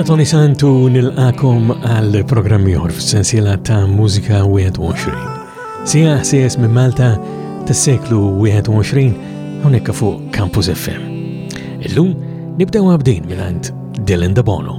Jena Tony Santu nil-akom għal programmi orf sensiela ta' mużika 21. Sija ħsies minn Malta tas seklu 21 hawnhekk fuq Campus FM. Illum nibdew għabdin minn Dylan Dabono.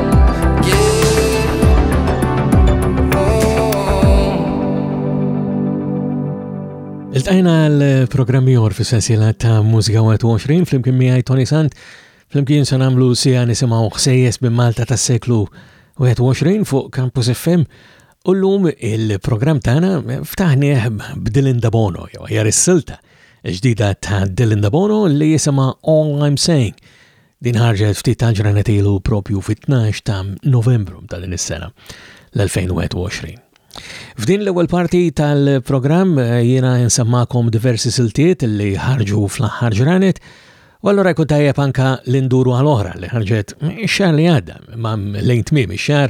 Iltajna l-programm jor fi sensila ta' Mużika 21 fl-imkien miħaj Tony Sant, fl-imkien se nagħmlu sija nisimgħu ħsejjes bi Malta tas-seklu 21 fuq Campus FM u llum il-programm tagħna ftaħnieh b'Dilin Dabono jew jar is-silta ġdida ta' Dylan Dabono li jisimha All I'm Saying Din ħarġet ftit tal-ġranet ilu propju fit-12 ta' Novembru ta' din is-sena l-2021. F'din l-ewwel parti tal-programm eh, jiena nsemmakom diversi siltiet li ħarġu fl-aħħar ġranet U allura jkun tajjeb anka l-induru għal-oħra li ħarġet xar li għadda, ma lejn tmim xar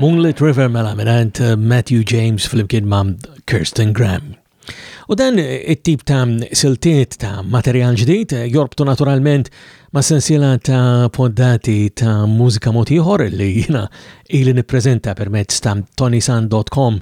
Moonlit River mela minant eh, Matthew James fl-imkien ma' Kirsten Graham. U dan eh, it-tip ta' siltiet ta' materjal ġdid eh, jorbtu naturalment ma' sensila ta' poddati ta' mużika motiħor li jina ili nipprezenta permezz ta' tonisan.com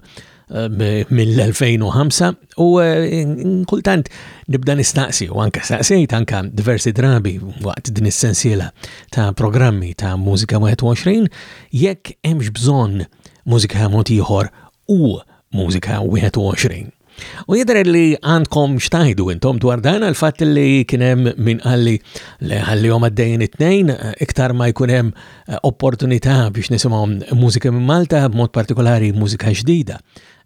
mill-2005 u eh, kultant nibda nistaqsi u anka staqsejt anka diversi drabi waqt din is-sensiela ta' programmi ta' Mużika 21 jekk hemmx bżonn mużika mod ieħor u Mużika 21. U jidher li għandkom xtajdu intom dwar dan għal fatt li kienem min għalli li għallihom għaddejn it-tnejn iktar ma jkunem opportunità biex nisimgħu mużika minn Malta, b'mod partikolari mużika ġdida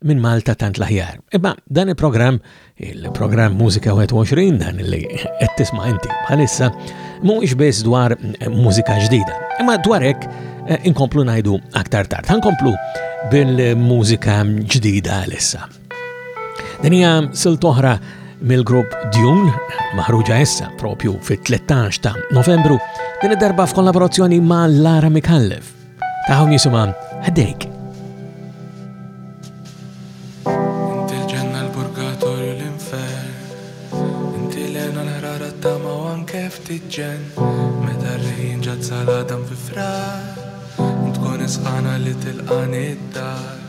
minn Malta tant l-aħjar. Imma dan il-programm, il-programm Mużika 21, dan li qed tisma' inti bħalissa, mhuwiex biss dwar mużika ġdida, imma dwar hekk eh, inkomplu ngħidu aktar tard. Ħankomplu bil-mużika ġdida għalissa. Din hija silt oħra mill-grupp Dune, maħruġa issa propju fit-13 ta' Novembru, din id-darba f'kollaborazzjoni ma' Lara Mikallef. Taħu jisimha Ħdejk. Inti l-ġenna l-purgatorju l-infer, inti l-ena l-ħrara t-tama u anke ftit ġen, meta r-rejn ġat saladam fi frar, tkun isqana li tilqani d-dar.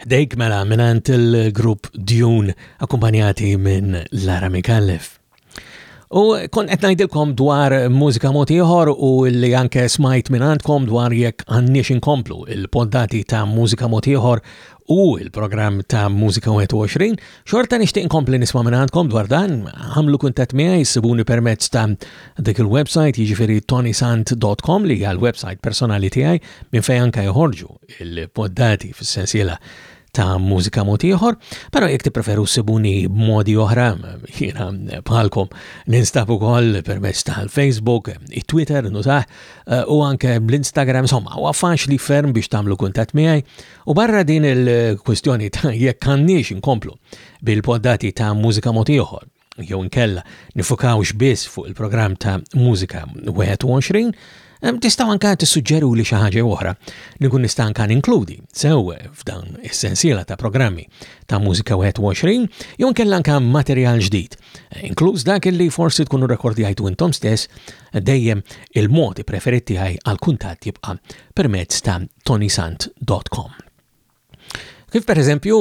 Ħdejk mela minant il-grupp Dune akkumpanjati minn Lara Mikallef. U kont qed ngħidilkom dwar mużika mod ieħor u li anke smajt minn għandkom dwar jekk għandniex inkomplu il-poddati ta' mużika mod ieħor u il-programm ta' Mużika 21, xorta nixtieq nkompli nisma' minn għandkom dwar dan, għamlu kuntatt miegħi ssibuni permezz ta' dik il-website jiġifieri tonisant.com li hija l-website personali tiegħi minn fejn anke joħorġu il-poddati fis-sensiela ta' mużika mod ieħor, però jekk tippreferu ssibuni b'modi oħra, jiena bħalkom ninstab ukoll permezz tal-Facebook, it-Twitter, nutaħ, eh, u anke l-Instagram, insomma, huwa faċli ferm biex tagħmlu kuntatt miegħi U barra din il-kwistjoni ta' jekk għandniex inkomplu bil-poddati ta' mużika mod ieħor, jew inkella nifukawx biss fuq il-programm ta' mużika 21, tistgħu anka tissuġġeru li xi ħaġa oħra li nkun nista' anka ninkludi sew f'dan is-sensiela ta' programmi ta' mużika 21 jew inkella anka materjal ġdid, inkluż dak li forsi tkunu rekordjajtu intom stess dejjem il-modi preferiti għaj għal kuntatt jibqa' permezz ta' tonysant dot com. Kif per eżempju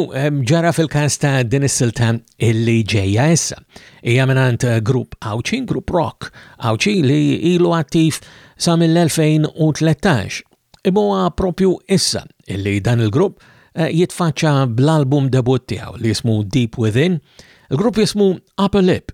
ġara fil-kas ta' din is-silta illi ġejja issa. Hija mingħand eh, grupp Awċi, grupp rock Awċi li ilu attiv sa mill-2013. Ibuha propju issa illi dan il-grupp eh, jitfaċċa bl-album debut tiegħu li jismu Deep Within, il-grupp jismu Upper Lip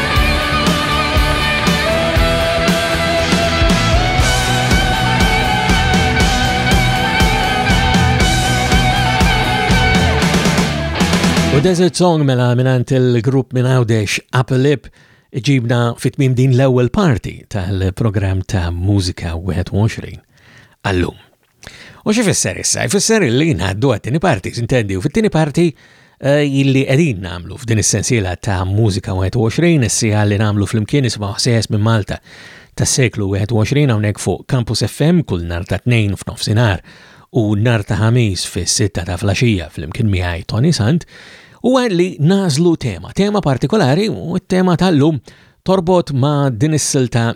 U Desert Song mela minant il-grupp minn Għawdex Apelip ġibna fit-tmim din l-ewwel parti tal-programm ta' Mużika 21. Allum. U xi fisser issa? Jfisser li ngħaddu għat-tieni parti, intendi, u fit-tieni parti eh, illi qegħdin nagħmlu f'din is-sensiela ta' mużika 21 is-sija li nagħmlu flimkien isma' ħsejjes minn Malta tas-seklu 21 hawnhekk fuq Campus FM kull nar ta' tnejn f'nofsinhar u nar ta' ħamis fis-sitta ta' flaxija flimkien miegħi Tony Sant u li nażlu tema, tema partikolari u t-tema tal-lum torbot ma' din is-silta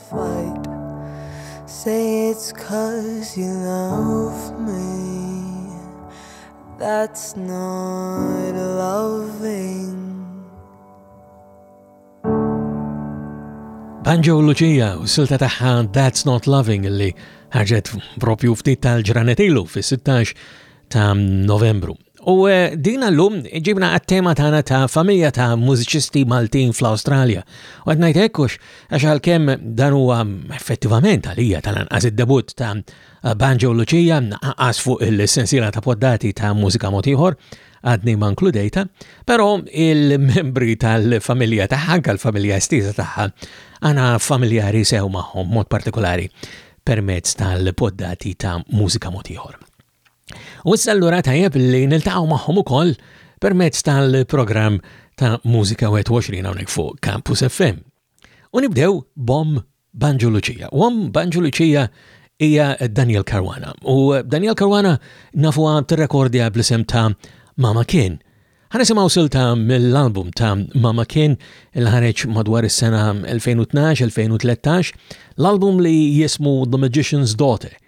fight Say it's cause you love me That's not loving Banjo Lucia u silta taħħa That's Not Loving li ħarġet propju ftit tal-ġranetilu fis-16 ta' novembru. U eh, din għallum ġibna għat-tema tagħna ta' familja ta' mużiċisti Maltin fl-Awstralja. U qed ngħid hekkux għax għalkemm dan huwa effettivament għalija tal-anqas id-debut ta' Banjo Lucia għas fuq il-sensiela ta' poddati ta' mużika motiħor għadni ma' nkludejta, però il-membri tal-familja ta' ħanka l-familja estiża tagħha għana familjari sew magħhom mod partikolari permezz tal-poddati ta' mużika motiħor. U issa allura tajjeb li niltaqgħu magħhom ukoll permezz tal-programm ta' Mużika 21 hawnhekk fuq Campus FM. U nibdew bom Banġu Luċija. Wom Banġu Luċija hija Daniel Karwana. U Daniel Karwana nafuha tirrekordja bl-isem ta' Mama Kien. Ħanisimgħu silta mill-album ta' Mama Kien il ħareġ madwar is-sena 2012-2013, l-album li jismu The Magician's Daughter.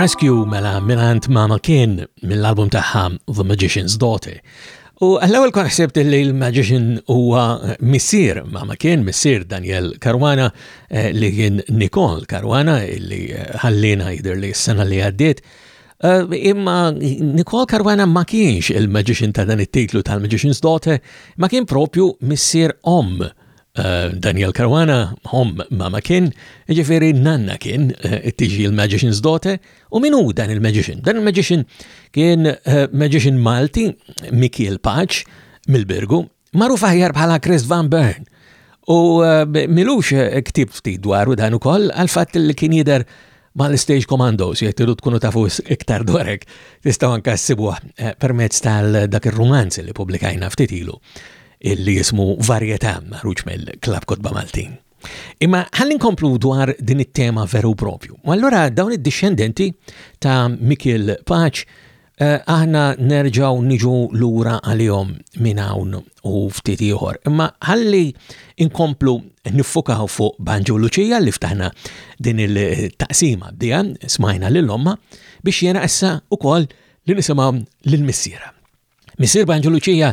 Rescue mela minant Mama Kien mill-album taħħa The Magician's Daughter. U għall-ewwel kon ħsibt li l-Magician huwa missier Mama Kien, missier Daniel Karwana eh, li kien Nicole Karwana li eh, ħallina jidher li s-sena li għaddiet. Eh, imma Nicole Caruana ma kienx il-magician ta' dan it-titlu tal-Magician's Daughter, ma kien propju missier om eh, Daniel Caruana, om ma ma kien, ġifiri nanna kien eh, tiġi il-Magician's Daughter, u minu dan il-Magician? Dan il-Magician kien Magician Malti, Mikiel Paċ, mill-Birgu, Magħruf aħjar bħala Chris Van Bern. U eh, milux eh, ktib ftit dwaru dan ukoll għal fatt li kien jidher ma l-Stage Commandos, jek tidu tkunu tafu iktar dwarek, tistaw anka s-sibuħ eh, permezz tal-dak il-romanz li publikajna ftit ilu, illi jismu Varjetà maħruġ mill-Klab Kotba Maltin. Imma ħallin komplu dwar din it-tema veru propju. U allura dawn id-dixxendenti ta' Mikil Paċ Eh, aħna nerġaw niġu lura għalihom minn hawn u ftit ieħor. Imma ħalli inkomplu niffukaw fuq Banġu Luċija li ftaħna din il-taqsima bdija smajna lil omma biex jena issa ukoll li nisimgħu lil missiera. Missier Banġu Luċija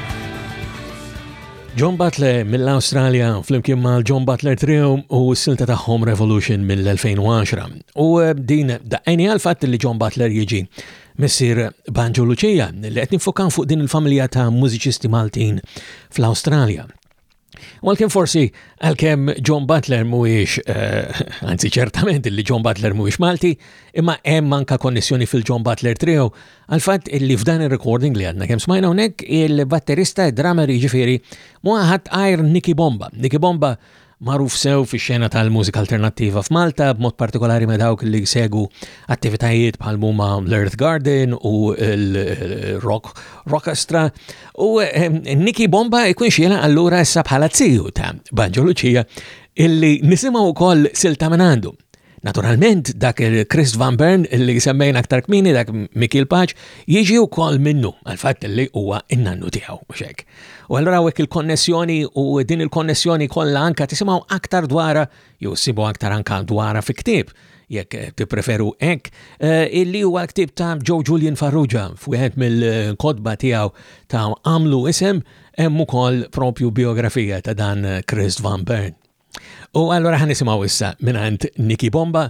John Butler mill-Awstralja flimkien mal John Butler Trio u s-silta tagħhom Revolution mill-2010. U eh, din daqqeni għal fatt li John Butler jiġi missir Banjo Lucia li qed nifokan fuq din il-familja ta' mużiċisti Maltin fl-Awstralja. Malkemm forsi għalkemm John Butler mhuwiex, eh, anzi ċertament li John Butler mhuwiex Malti, imma hemm anka konnessjoni fil-John Butler trio għal-fatt li f'dan ir-recording li għadna kemm smajna hawnhekk il-batterista id-drummer jiġifieri muħat għajr Nicky Bomba. Nicky Bomba magħruf sew fix-xena tal-mużika alternattiva f'Malta, b'mod partikolari ma' dawk li jsegu attivitajiet bħal muma l-Earth Garden u l-Rock Rockastra, U Niki Bomba jkun xiela allura issa bħala ziju ta' Banġo Lucia illi nisimgħu wkoll silta minn għandu. Naturalment, dak il-Chris Van Bern li semmejn aktar kmini dak Mikil Paċ jiġi wkoll minnu għal-fatt li huwa in-nannu tiegħu xek. U allura hekk il-konnessjoni u din il-konnessjoni kollha anka tisimgħu aktar dwara jew sibu aktar anka dwara fi ktieb jekk eh, tippreferu hekk, eh, illi huwa l-ktib ta' Joe Julian Farrugia f'wieħed mill-kodba tiegħu ta' għamlu isem hemm ukoll propju biografija ta' dan Chris Van Bern. U allura ħan nisimgħu issa mingħand Niki Bomba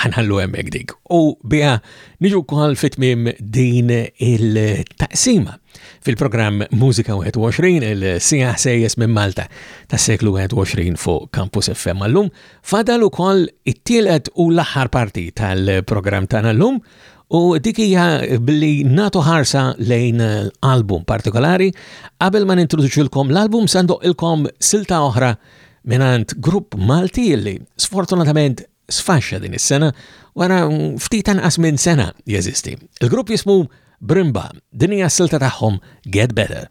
ħanħallu hemmhekk dik. U biha niġu wkoll fitmim din il-taqsima fil-programm Mużika 21 il-sija sejjes minn Malta tas-seklu 21 fuq Campus FM għallum. Fadal ukoll it-tielet u l-aħħar parti tal-programm tagħna llum u dik hija billi natu ħarsa lejn album partikolari qabel ma nintroduċilkom l-album sandoq ilkom silta oħra minant grupp Malti li sfortunatament sfaxxa din is-sena wara ftit anqas minn sena jeżisti. Il-grupp jismu Brimba, din hija silta tagħhom Get Better.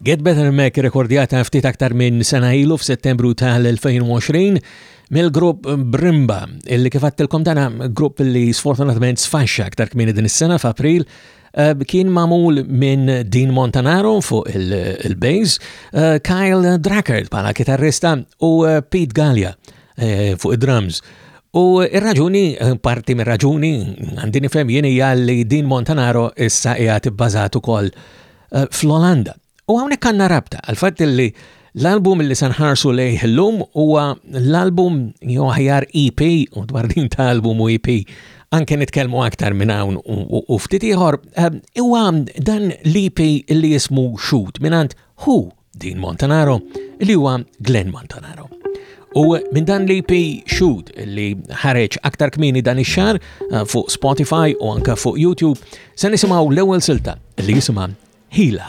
Get Better Mac rekordjata ftit aktar minn sena ilu f'Settembru tal-2020 mill-grupp Brimba, illi kif għattilkom dana grupp li sfortunatament sfaxxa aktar kmini din is-sena f'April, eh, kien mamul minn Dean Montanaro fuq il-bass, eh, Kyle Drucker bħala kitarrista u eh, Pete Gallia fuq id-drums. U ir-raġuni, parti mir-raġuni, għandini fem jien hija li Dean Montanaro issa qiegħed ibbażat ukoll eh, fl-Olanda. U hawnhekk għandna rabta għal fatt li L-album li sanħarsu lej l-lum huwa l-album jew ħjar EP u dwar din ta' album u EP anke nitkellmu aktar minn hawn u ftit ieħor ehm, huwa dan l-EP li jismu Shoot mingħand Who Dean Montanaro, li huwa Glenn Montanaro. U minn dan li pi Shoot li ħareġ aktar kmini dan ix-xar eh, fuq Spotify u anka fuq YouTube, se nisimgħu l-ewwel silta li jisimha Hila.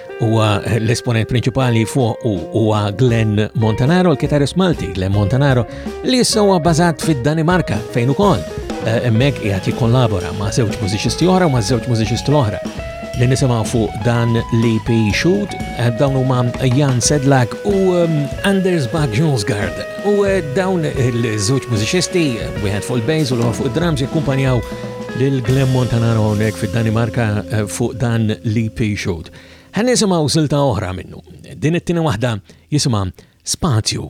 Huwa l-esponent prinċipali fuq u huwa Glenn Montanaro, l-kitarist Malti Glenn Montanaro, li issa huwa bażat fid-Danimarka fejn ukoll eh, hemmhekk qiegħed jikkollabora ma' żewġ mużiċisti oħra u ma' żewġ mużiċisti oħra li nisimgħu fuq dan l-EP Shoot eh, dawn huma Jan Sedlak u ehm, Anders Bach Jonsgard. U eh, dawn il-żewġ mużiċisti, wieħed fuq il-bass u l-oħra fuq id-drums jikkumpanjaw Lil Glenn Montanaro hawnhekk fid-Danimarka eh, fuq dan l-EP shoot. Ħan nisimgħu silta oħra minnu. Din it-tieni waħda jisimha Spazju.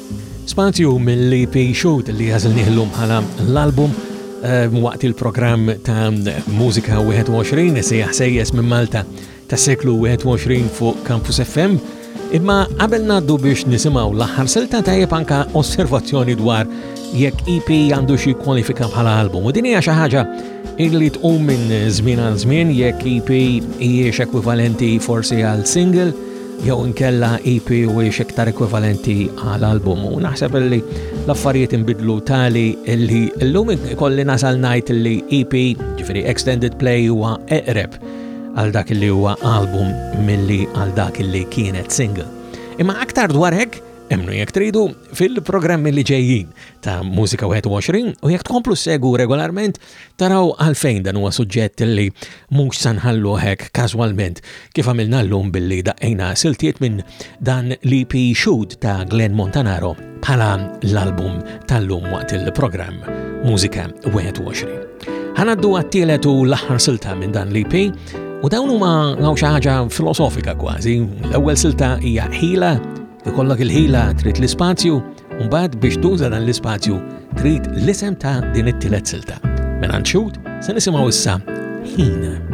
Spazju mill-EP Shoot li għażilnieh illum bħala l-album waqt il-programm ta' Mużika 21 se jaħsejjes minn Malta tas-seklu 21 fuq Campus FM. Imma qabel naddu biex nisimaw l-aħħar silta tajjeb anka osservazzjoni dwar jekk EP għandu xi kwalifika bħala album. U din hija xi ħaġa illi tqum minn żmien għal żmien jekk EP hijiex ekwivalenti forsi għal single jew inkella EP huwiex iktar ekwivalenti għal album u naħseb li l-affarijiet inbidlu tali li llum ikolli nasal ngħid li EP ġifieri extended play huwa eqreb għal dak li huwa album milli għal dak li kienet single. Imma aktar dwar hekk Emnu jek tridu fil-programmi li ġejjin ta' Musika 21 u jek tkomplu segu regolarment Taraw għalfejn dan huwa suġġett li mhux se nħalluh hekk każwalment kif għamilna llum billi daqqejna siltiet minn dan l-EP Shoot ta' Glenn Montanaro bħala l-album tal-lum waqt il-programm Mużika 21. Ħanaddu għat-tielet u l-aħħar silta minn dan l-EP u dawn huma xi ħaġa filosofika kważi. L-ewwel silta hija ħila Ikollok il-ħila trid l-ispazju, u mbagħad biex tuża dan l-ispazju trid l-isem ta' din it-tielet silta. Mela nxut se nisimgħu issa ħin.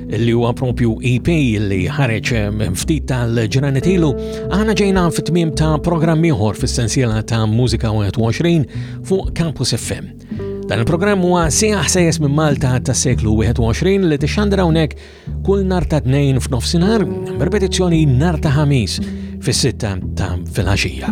li huwa propju EP li ħareġ eh, ftit tal-ġranet ilu, aħna ġejna fit-tmiem ta' programm ieħor fis-sensiela ta' Mużika 21 fuq Campus FM. Dan il-programm huwa sieħ sejjes minn Malta tas-seklu 21 li tixxandra hawnhekk kull nar ta' tnejn f'nofsinhar, b'repetizzjoni nar ta' ħamis fis-sitta ta' filgħaxija.